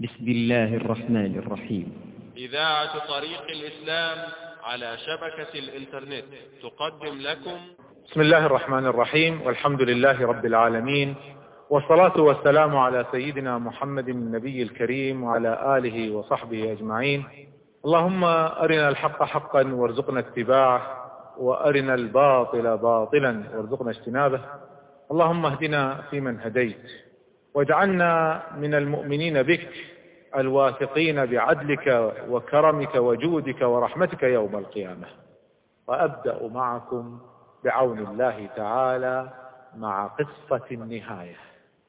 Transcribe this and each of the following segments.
بسم الله الرحمن الرحيم. إذاعة طريق الإسلام على شبكة الإنترنت تقدم لكم. بسم الله الرحمن الرحيم والحمد لله رب العالمين والصلاة والسلام على سيدنا محمد النبي الكريم وعلى آله وصحبه أجمعين. اللهم أرنا الحق حقا وارزقنا اتباعه وأرنا الباطل باطلا وارزقنا اجتنابه. اللهم اهدنا فيمن هديت. واجعلنا من المؤمنين بك الواثقين بعدلك وكرمك وجودك ورحمتك يوم القيامة. وأبدأ معكم بعون الله تعالى مع قصة النهاية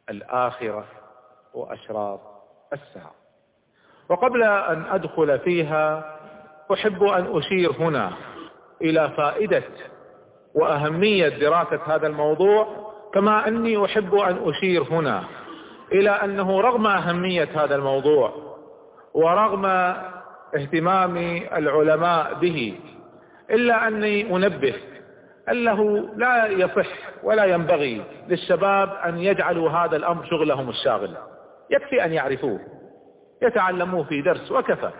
الآخرة وأشراط الساعة. وقبل أن أدخل فيها أحب أن أشير هنا إلى فائدة وأهمية دراسة هذا الموضوع كما أني أحب أن أشير هنا إلى أنه رغم أهمية هذا الموضوع ورغم اهتمام العلماء به إلا أني أنبه أنه لا يصح ولا ينبغي للشباب أن يجعلوا هذا الأمر شغلهم الشاغل. يكفي أن يعرفوه يتعلموه في درس وكفى.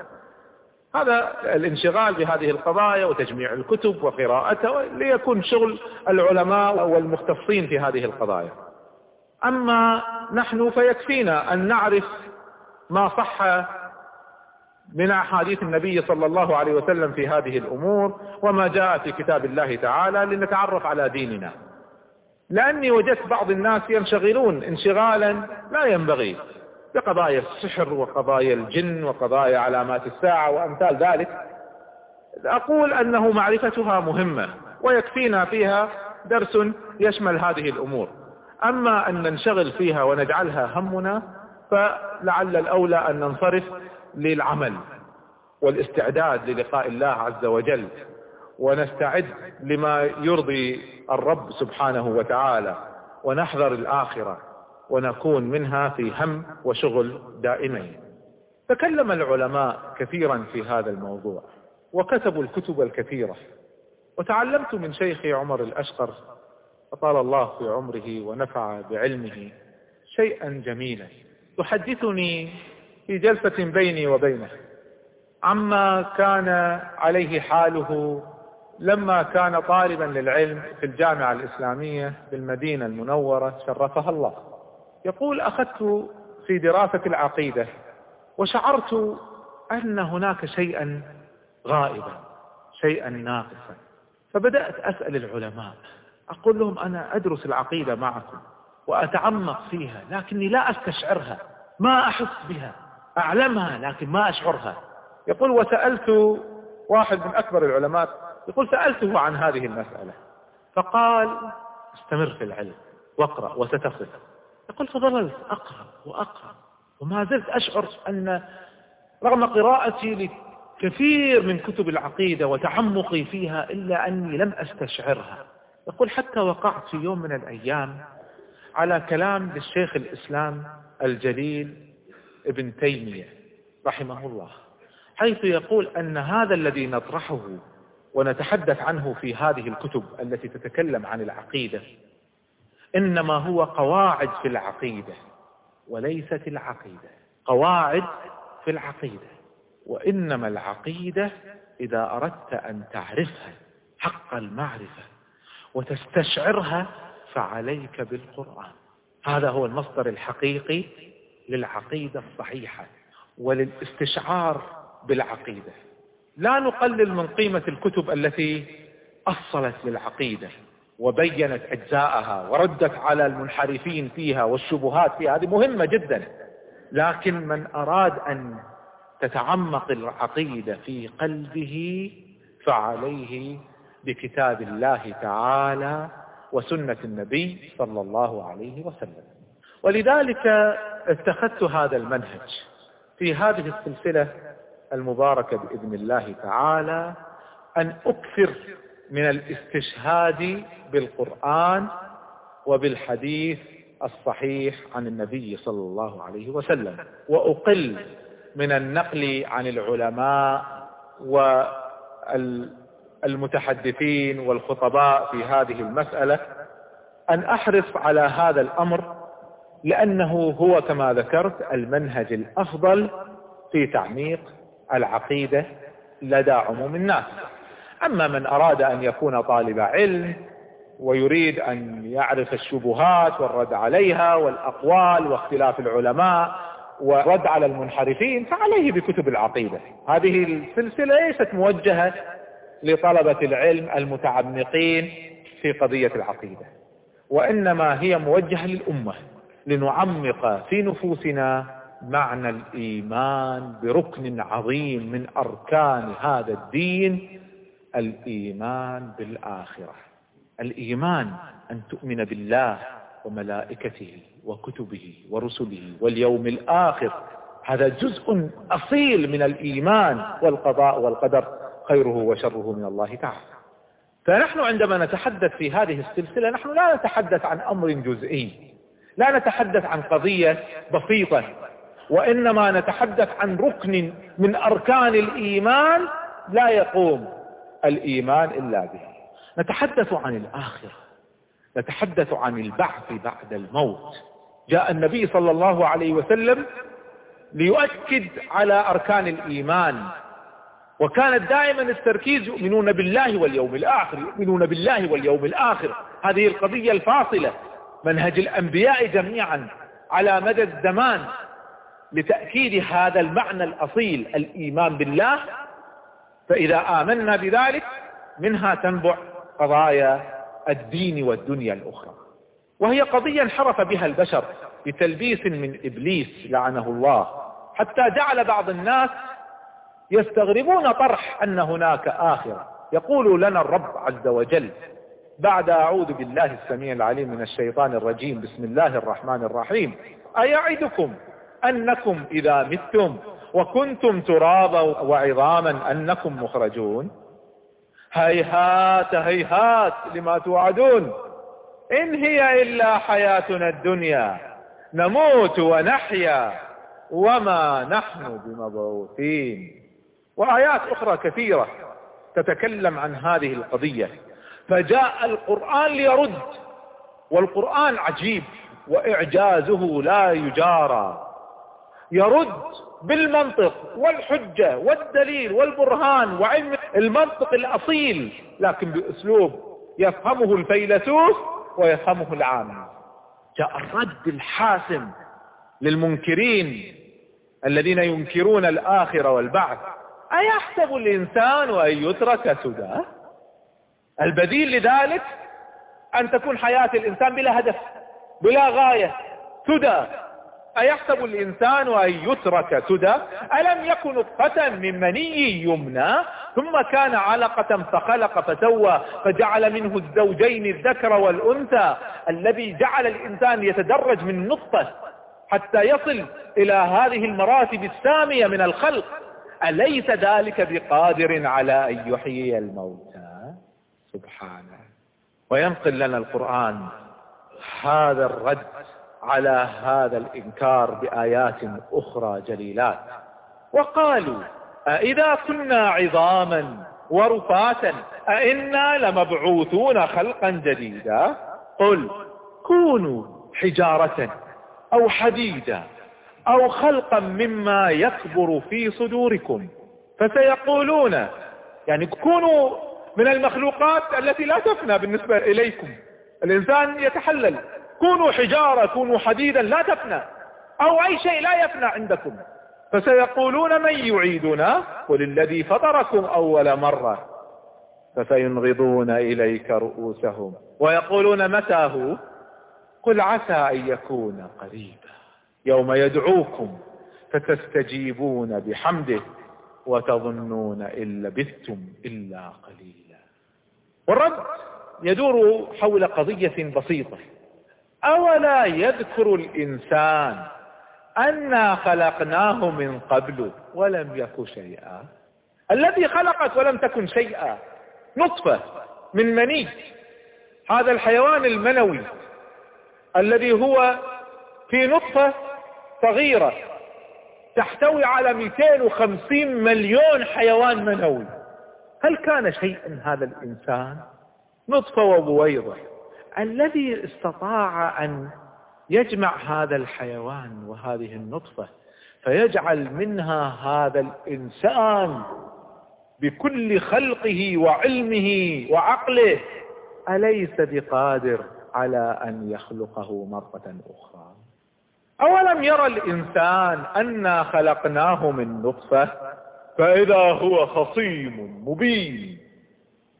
هذا الانشغال بهذه القضايا وتجميع الكتب وقراءتها ليكون شغل العلماء والمختصين في هذه القضايا. أما نحن فيكفينا أن نعرف ما صح من أحاديث النبي صلى الله عليه وسلم في هذه الأمور وما جاء في كتاب الله تعالى لنتعرف على ديننا. لأني وجدت بعض الناس ينشغلون انشغالا لا ينبغي بقضايا السحر وقضايا الجن وقضايا علامات الساعة وأمثال ذلك. أقول أنه معرفتها مهمة ويكفينا فيها درس يشمل هذه الأمور. أما أن ننشغل فيها ونجعلها همنا فلعل الأولى أن ننصرف للعمل والاستعداد للقاء الله عز وجل ونستعد لما يرضي الرب سبحانه وتعالى ونحذر الآخرة ونكون منها في هم وشغل دائمين. تكلم العلماء كثيرا في هذا الموضوع وكتبوا الكتب الكثيرة وتعلمت من شيخي عمر الأشقر أطال الله في عمره ونفع بعلمه شيئا جميلا. يحدثني في جلسة بيني وبينه. عما كان عليه حاله لما كان طالبا للعلم في الجامعة الإسلامية بالمدينة المنورة شرفها الله. يقول أخذت في دراسة العقيدة وشعرت أن هناك شيئا غائبا شيئا ناقصا. فبدأت أسأل العلماء أقول لهم أنا أدرس العقيدة معكم وأتعمق فيها لكني لا أستشعرها ما أحس بها أعلمها لكن ما أشعرها. يقول وسألت واحد من أكبر العلماء يقول سألته عن هذه المسألة فقال استمر في العلم واقرأ وستصل يقول فظللت أقرأ وأقرأ وما زلت أشعر أن رغم قراءتي لكثير من كتب العقيدة وتعمقي فيها إلا أني لم أستشعرها. يقول حتى وقعت في يوم من الأيام على كلام للشيخ الإسلام الجليل ابن تيمية رحمه الله حيث يقول أن هذا الذي نطرحه ونتحدث عنه في هذه الكتب التي تتكلم عن العقيدة إنما هو قواعد في العقيدة وليست العقيدة قواعد في العقيدة وإنما العقيدة إذا أردت أن تعرفها حق المعرفة. وتستشعرها فعليك بالقرآن. هذا هو المصدر الحقيقي للعقيدة الصحيحة وللاستشعار بالعقيدة. لا نقلل من قيمة الكتب التي أصلت للعقيدة وبينت أجزاءها وردت على المنحرفين فيها والشبهات فيها. هذه مهمة جدا. لكن من أراد أن تتعمق العقيدة في قلبه فعليه بكتاب الله تعالى وسنة النبي صلى الله عليه وسلم. ولذلك اتخذت هذا المنهج في هذه السلسلة المباركة بإذن الله تعالى أن أكثر من الاستشهاد بالقرآن وبالحديث الصحيح عن النبي صلى الله عليه وسلم. وأقل من النقل عن العلماء والمتحدثين والخطباء في هذه المسألة أن أحرص على هذا الأمر لأنه هو كما ذكرت المنهج الأفضل في تعميق العقيدة لدى عموم الناس. أما من أراد أن يكون طالب علم ويريد أن يعرف الشبهات والرد عليها والأقوال واختلاف العلماء ورد على المنحرفين فعليه بكتب العقيدة. هذه السلسلة ليست موجهة لطلبة العلم المتعمقين في قضية العقيدة وإنما هي موجهة للأمة لنعمق في نفوسنا معنى الإيمان بركن عظيم من أركان هذا الدين الإيمان بالآخرة. الإيمان أن تؤمن بالله وملائكته وكتبه ورسله واليوم الآخر. هذا جزء أصيل من الإيمان والقضاء والقدر. خيره وشره من الله تعالى. فنحن عندما نتحدث في هذه السلسلة نحن لا نتحدث عن أمر جزئي لا نتحدث عن قضية بسيطة وإنما نتحدث عن ركن من أركان الإيمان لا يقوم الإيمان إلا به. نتحدث عن الآخرة نتحدث عن البعث بعد الموت. جاء النبي صلى الله عليه وسلم ليؤكد على أركان الإيمان. وكانت دائما التركيز يؤمنون بالله واليوم الآخر يؤمنون بالله واليوم الآخر. هذه القضية الفاصلة. منهج الأنبياء جميعا على مدى الزمان لتأكيد هذا المعنى الأصيل الإيمان بالله. فإذا آمنا بذلك منها تنبع قضايا الدين والدنيا الأخرى. وهي قضية انحرف بها البشر بتلبيس من إبليس لعنه الله. حتى جعل بعض الناس يستغربون طرح أن هناك آخرة يقول لنا الرب عز وجل بعد أعوذ بالله السميع العليم من الشيطان الرجيم بسم الله الرحمن الرحيم. أيعدكم أنكم إذا متم وكنتم ترابا وعظاما أنكم مخرجون؟ هيهات هيهات لما توعدون. إن هي إلا حياتنا الدنيا نموت ونحيا وما نحن بمبعوثين. وآيات أخرى كثيرة تتكلم عن هذه القضية. فجاء القرآن ليرد والقرآن عجيب وإعجازه لا يجارى. يرد بالمنطق والحجة والدليل والبرهان وعلم المنطق الأصيل لكن بأسلوب يفهمه الفيلسوف ويفهمه العام جاء الرد الحاسم للمنكرين الذين ينكرون الآخرة والبعث. أيحسب الإنسان أن يترك سدى؟ البديل لذلك أن تكون حياة الإنسان بلا هدف بلا غاية. سدى. أيحسب الإنسان أن يترك سدى؟ ألم يكن نطفة من مني يمنى؟ ثم كان علقة فخلق فسوى فجعل منه الزوجين الذكر والأنثى. الذي جعل الإنسان يتدرج من نطفة حتى يصل إلى هذه المراتب السامية من الخلق. أليس ذلك بقادر على أن يحيي الموتى؟ سبحانه. وينقل لنا القرآن هذا الرد على هذا الإنكار بآيات أخرى جليلات. وقالوا أئذا كنا عظاما ورفاتا أئنا لمبعوثون خلقا جديدا؟ قل كونوا حجارة أو حديدا. أو خلقا مما يكبر في صدوركم. فسيقولون يعني كونوا من المخلوقات التي لا تفنى بالنسبة إليكم. الإنسان يتحلل. كونوا حجارة كونوا حديدا لا تفنى. أو أي شيء لا يفنى عندكم. فسيقولون من يعيدنا؟ قل الذي فطركم أول مرة. فسينغضون إليك رؤوسهم. ويقولون متى هو؟ قل عسى أن يكون قريبا. يوم يدعوكم فتستجيبون بحمده وتظنون إن لبثتم إلا قليلا. والرد يدور حول قضية بسيطة. أولا يذكر الإنسان أنا خلقناه من قبل ولم يك شيئا. الذي خلقك ولم تكن شيئا. نطفة من مني. هذا الحيوان المنوي الذي هو في نطفة صغيرة تحتوي على 250 مليون حيوان منوي. هل كان شيئا هذا الإنسان؟ نطفة وبويضة. الذي استطاع أن يجمع هذا الحيوان وهذه النطفة فيجعل منها هذا الإنسان بكل خلقه وعلمه وعقله. أليس بقادر على أن يخلقه مرة أخرى؟ أولم يرى الإنسان أنا خلقناه من نطفة؟ فإذا هو خصيم مبين.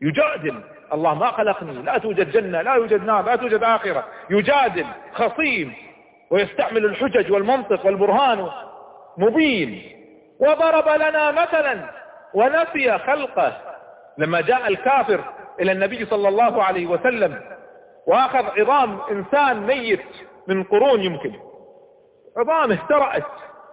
يجادل. الله ما خلقني. لا توجد جنة لا يوجد نار لا توجد آخرة. يجادل خصيم. ويستعمل الحجج والمنطق والبرهان مبين. وضرب لنا مثلا ونسي خلقه. لما جاء الكافر إلى النبي صلى الله عليه وسلم وأخذ عظام إنسان ميت من قرون يمكن. عظام اهترأت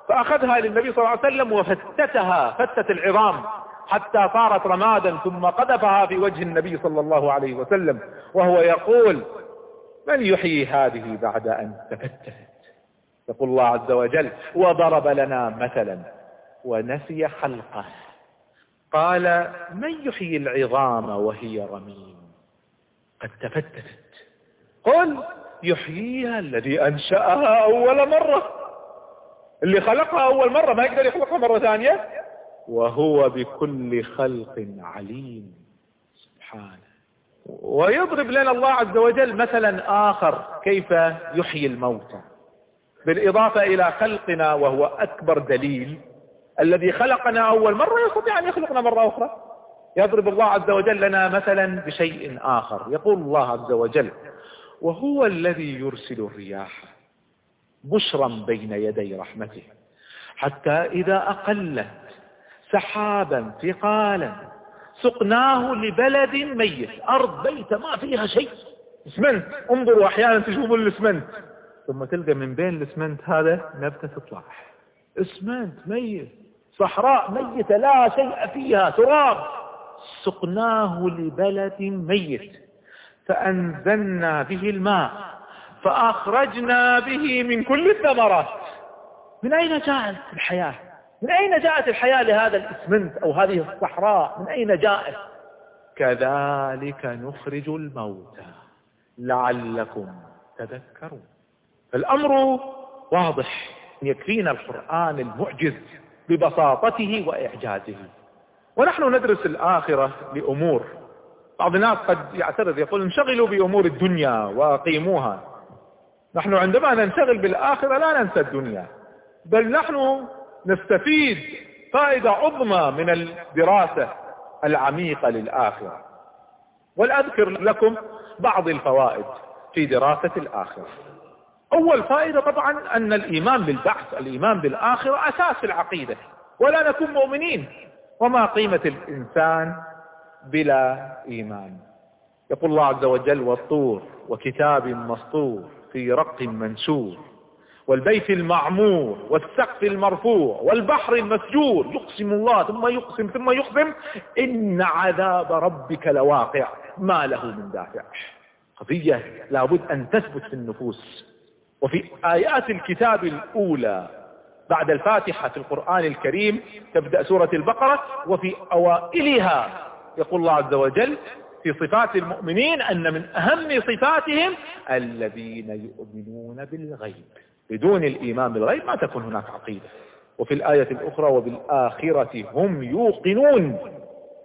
فأخذها للنبي صلى الله عليه وسلم وفتتها فتت العظام حتى صارت رمادا ثم قذفها في وجه النبي صلى الله عليه وسلم وهو يقول من يحيي هذه بعد أن تفتت يقول الله عز وجل وضرب لنا مثلا ونسي خلقه قال من يحيي العظام وهي رميم؟ قد تفتتت. قل يحييها الذي أنشأها أول مرة. اللي خلقها أول مرة ما يقدر يخلقها مرة ثانية. وهو بكل خلق عليم. سبحانه. ويضرب لنا الله عز وجل مثلا آخر كيف يحيي الموتى. بالإضافة إلى خلقنا وهو أكبر دليل الذي خلقنا أول مرة يستطيع أن يخلقنا مرة أخرى. يضرب الله عز وجل لنا مثلا بشيء آخر. يقول الله عز وجل وهو الذي يرسل الرياح بشرا بين يدي رحمته. حتى إذا أقلت سحابا ثقالا سقناه لبلد ميت. أرض بيت ما فيها شيء. اسمنت انظروا أحيانا تشوفوا الاسمنت ثم تلقى من بين الاسمنت هذا نبتة تطلع. اسمنت ميت. صحراء ميتة لا شيء فيها. تراب. سقناه لبلد ميت. فأنزلنا به الماء. فأخرجنا به من كل الثمرات. من أين جاءت الحياة؟ من أين جاءت الحياة لهذا الإسمنت أو هذه الصحراء؟ من أين جاءت؟ كذلك نخرج الموتى لعلكم تذكرون. الأمر واضح يكفينا القرآن المعجز ببساطته وإعجازه. ونحن ندرس الآخرة لأمور. بعض الناس قد يعترض يقول انشغلوا بأمور الدنيا وأقيموها نحن عندما ننشغل بالآخرة لا ننسى الدنيا بل نحن نستفيد فائدة عظمى من الدراسة العميقة للآخرة. والأذكر لكم بعض الفوائد في دراسة الآخرة. أول فائدة طبعا أن الإيمان بالبعث الإيمان بالآخرة أساس العقيدة. ولا نكون مؤمنين. وما قيمة الإنسان بلا إيمان؟ يقول الله عز وجل والطور وكتاب مسطور. في رق منشور والبيت المعمور والسقف المرفوع والبحر المسجور يقسم الله ثم يقسم ثم يقسم إن عذاب ربك لواقع ما له من دافع. قضية لابد أن تثبت في النفوس. وفي آيات الكتاب الأولى بعد الفاتحة في القرآن الكريم تبدأ سورة البقرة وفي أوائلها يقول الله عز وجل في صفات المؤمنين أن من أهم صفاتهم الذين يؤمنون بالغيب. بدون الإيمان بالغيب ما تكون هناك عقيدة. وفي الآية الأخرى وبالآخرة هم يوقنون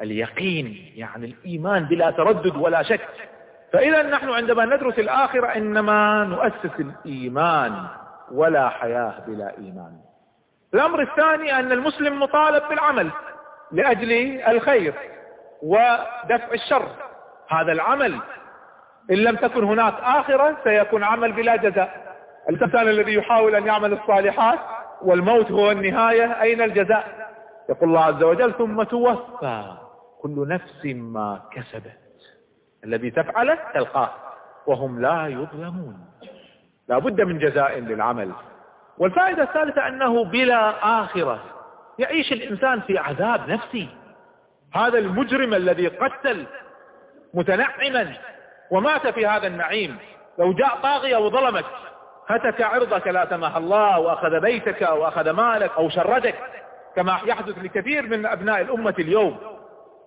اليقين يعني الإيمان بلا تردد ولا شك. فإذا نحن عندما ندرس الآخرة إنما نؤسس الإيمان ولا حياة بلا إيمان. الأمر الثاني أن المسلم مطالب بالعمل لأجل الخير ودفع الشر. هذا العمل. إن لم تكن هناك آخرة سيكون عمل بلا جزاء. الإنسان الذي يحاول أن يعمل الصالحات والموت هو النهاية. أين الجزاء؟ يقول الله عز وجل ثم توفى. كل نفس ما كسبت. الذي تفعله تلقاه. وهم لا يظلمون. لا بد من جزاء للعمل. والفائدة الثالثة أنه بلا آخرة. يعيش الإنسان في عذاب نفسي. هذا المجرم الذي قتل متنعما ومات في هذا النعيم. لو جاء طاغية وظلمك هتك عرضك لا سمح الله وأخذ بيتك وأخذ مالك أو شردك كما يحدث لكثير من أبناء الأمة اليوم.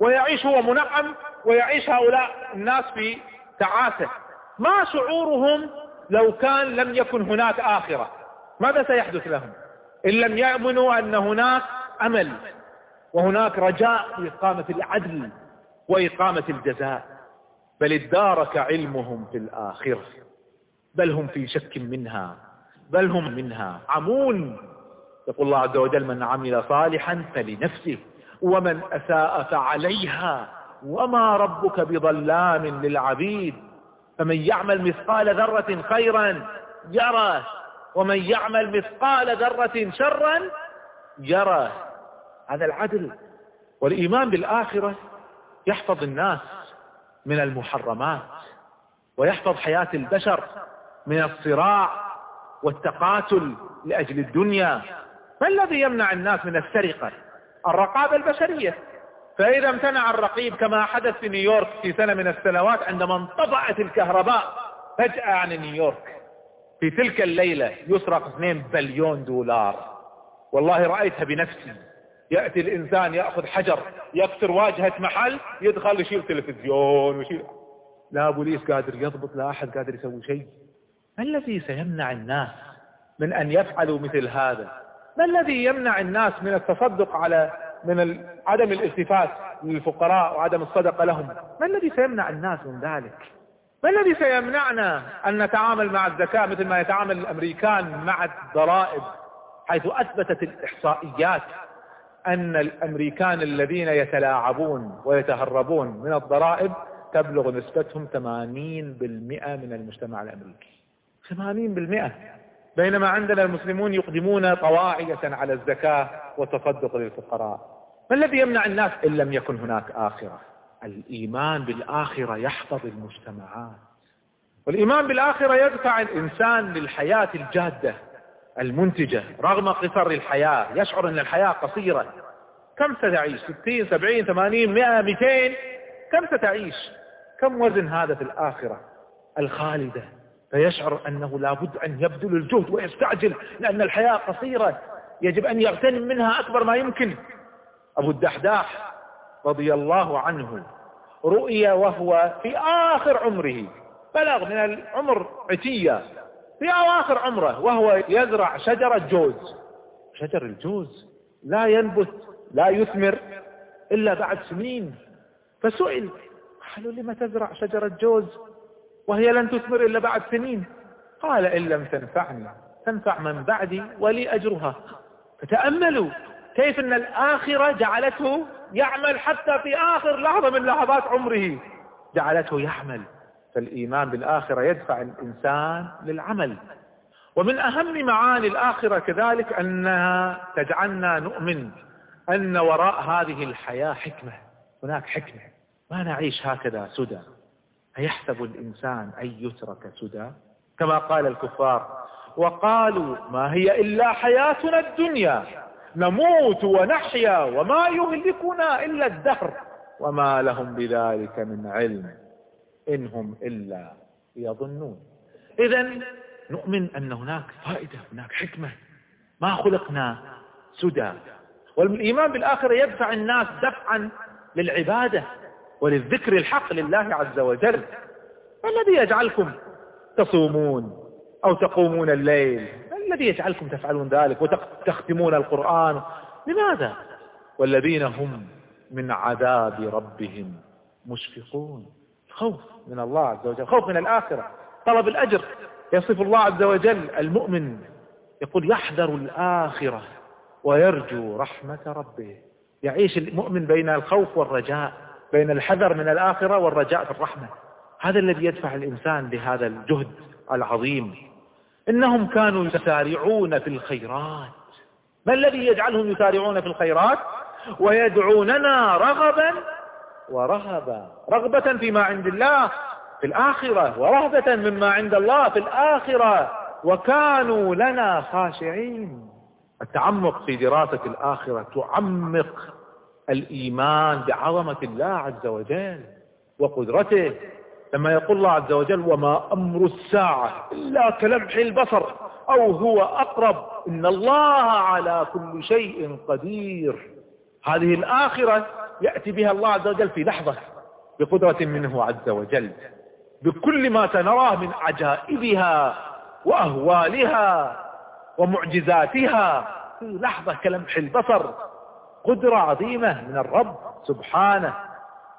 ويعيش هو منعم ويعيش هؤلاء الناس في تعاسة. ما شعورهم لو كان لم يكن هناك آخرة؟ ماذا سيحدث لهم؟ إن لم يأمنوا أن هناك أمل وهناك رجاء في إقامة العدل وإقامة الجزاء. بل ادارك علمهم في الآخرة. بل هم في شك منها. بل هم منها. عمون. يقول الله عز وجل من عمل صالحا فلنفسه ومن أساء فعليها وما ربك بظلام للعبيد. فمن يعمل مثقال ذرة خيرا يره ومن يعمل مثقال ذرة شرا يره. هذا العدل. والإيمان بالآخرة يحفظ الناس. من المحرمات ويحفظ حياة البشر من الصراع والتقاتل لأجل الدنيا. ما الذي يمنع الناس من السرقة؟ الرقابة البشرية. فإذا امتنع الرقيب كما حدث في نيويورك في سنة من السنوات عندما انطبعت الكهرباء فجأة عن نيويورك. في تلك الليلة يسرق 2 بليون دولار. والله رأيتها بنفسي. يأتي الإنسان يأخذ حجر يكسر واجهة محل يدخل يشيل تلفزيون ويشيل. لا بوليس قادر يضبط لا أحد قادر يسوي شيء. ما الذي سيمنع الناس من أن يفعلوا مثل هذا؟ ما الذي يمنع الناس من التصدق على من عدم الالتفات للفقراء وعدم الصدقة لهم؟ ما الذي سيمنع الناس من ذلك؟ ما الذي سيمنعنا أن نتعامل مع الزكاة مثل ما يتعامل الأمريكان مع الضرائب حيث أثبتت الإحصائيات أن الأمريكان الذين يتلاعبون ويتهربون من الضرائب تبلغ نسبتهم 80% من المجتمع الأمريكي. 80% بينما عندنا المسلمون يقدمون طواعية على الزكاة والتصدق للفقراء. ما الذي يمنع الناس إن لم يكن هناك آخرة؟ الإيمان بالآخرة يحفظ المجتمعات. والإيمان بالآخرة يدفع الإنسان للحياة الجادة. المنتجة رغم قصر الحياة يشعر أن الحياة قصيرة. كم ستعيش؟ ستين سبعين ثمانين مئة مئتين؟ كم ستعيش؟ كم وزن هذا في الآخرة؟ الخالدة. فيشعر أنه لابد أن يبذل الجهد ويستعجل لأن الحياة قصيرة. يجب أن يغتنم منها أكبر ما يمكن. أبو الدحداح رضي الله عنه رؤي وهو في آخر عمره بلغ من العمر عتية. في أواخر عمره وهو يزرع شجرة جوز شجر الجوز لا ينبت لا يثمر إلا بعد سنين. فسئل قالوا لما تزرع شجرة جوز وهي لن تثمر إلا بعد سنين؟ قال إن لم تنفعني تنفع من بعدي ولي أجرها. فتأملوا كيف أن الآخرة جعلته يعمل حتى في آخر لحظة من لحظات عمره. جعلته يعمل. فالإيمان بالآخرة يدفع الإنسان للعمل. ومن أهم معاني الآخرة كذلك أنها تجعلنا نؤمن أن وراء هذه الحياة حكمة. هناك حكمة. ما نعيش هكذا سدى. أيحسب الإنسان أن يترك سدى؟ كما قال الكفار وقالوا ما هي إلا حياتنا الدنيا. نموت ونحيا وما يهلكنا إلا الدهر. وما لهم بذلك من علم. إن هم إلا يظنون. إذا نؤمن أن هناك فائدة هناك حكمة. ما خلقنا سدى. والإيمان بالآخرة يدفع الناس دفعا للعبادة وللذكر الحق لله عز وجل. الذي يجعلكم تصومون أو تقومون الليل؟ الذي يجعلكم تفعلون ذلك وتختمون القرآن؟ لماذا؟ والذين هم من عذاب ربهم مشفقون. خوف من الله عز وجل خوف من الآخرة. طلب الأجر يصف الله عز وجل. المؤمن يقول يحذر الآخرة ويرجو رحمة ربه. يعيش المؤمن بين الخوف والرجاء بين الحذر من الآخرة والرجاء في الرحمة. هذا الذي يدفع الإنسان لهذا الجهد العظيم. إنهم كانوا يسارعون في الخيرات. ما الذي يجعلهم يسارعون في الخيرات؟ ويدعوننا رغبا ورهبا رغبة فيما عند الله في الآخرة ورهبة مما عند الله في الآخرة. وكانوا لنا خاشعين. التعمق في دراسة الآخرة تعمق الإيمان بعظمة الله عز وجل وقدرته. لما يقول الله عز وجل وما أمر الساعة إلا كلمح البصر أو هو أقرب إن الله على كل شيء قدير. هذه الآخرة يأتي بها الله عز وجل في لحظة بقدرة منه عز وجل. بكل ما سنراه من عجائبها وأهوالها ومعجزاتها. في لحظة كلمح البصر قدرة عظيمة من الرب سبحانه.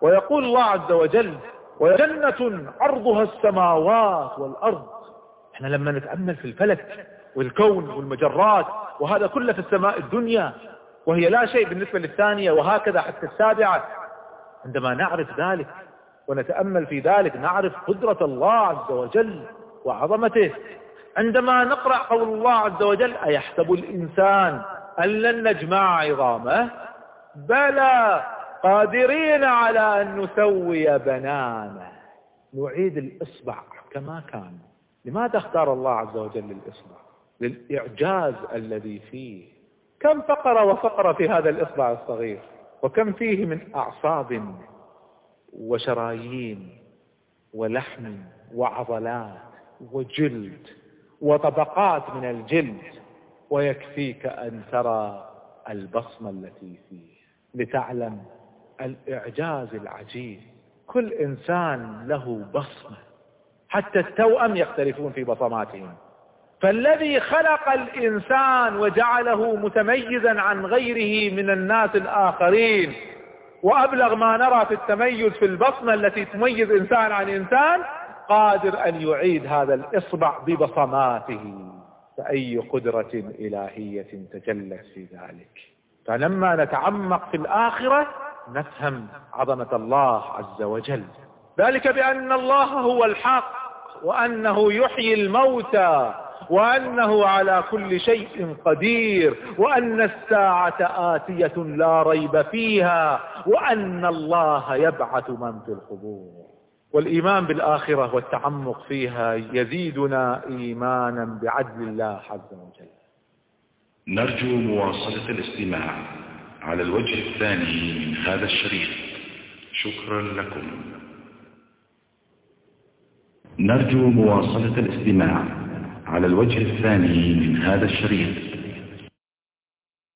ويقول الله عز وجل وجنة عرضها السماوات والأرض. إحنا لما نتأمل في الفلك والكون والمجرات وهذا كله في السماء الدنيا وهي لا شيء بالنسبة للثانية وهكذا حتى السابعة. عندما نعرف ذلك ونتأمل في ذلك نعرف قدرة الله عز وجل وعظمته. عندما نقرأ قول الله عز وجل أيحسب الإنسان أن لن نجمع عظامه؟ بلى قادرين على أن نسوي بنانه. نعيد الإصبع كما كان. لماذا اختار الله عز وجل الإصبع؟ للإعجاز الذي فيه. كم فقر وفقر في هذا الإصبع الصغير؟ وكم فيه من أعصاب وشرايين ولحم وعضلات وجلد وطبقات من الجلد ويكفيك أن ترى البصمة التي فيه. لتعلم الإعجاز العجيب. كل إنسان له بصمة. حتى التوأم يختلفون في بصماتهم. فالذي خلق الإنسان وجعله متميزا عن غيره من الناس الآخرين وأبلغ ما نرى في التميز في البصمة التي تميز إنسان عن إنسان قادر أن يعيد هذا الإصبع ببصماته. فأي قدرة إلهية تجلت في ذلك؟ فلما نتعمق في الآخرة نفهم عظمة الله عز وجل. ذلك بأن الله هو الحق وأنه يحيي الموتى. وأنه على كل شيء قدير وأن الساعة آتية لا ريب فيها وأن الله يبعث من في القبور. والإيمان بالآخرة والتعمق فيها يزيدنا إيمانا بعدل الله عز وجل. نرجو مواصلة الاستماع على الوجه الثاني من هذا الشريط. شكرا لكم. نرجو مواصلة الاستماع على الوجه الثاني من هذا الشريط.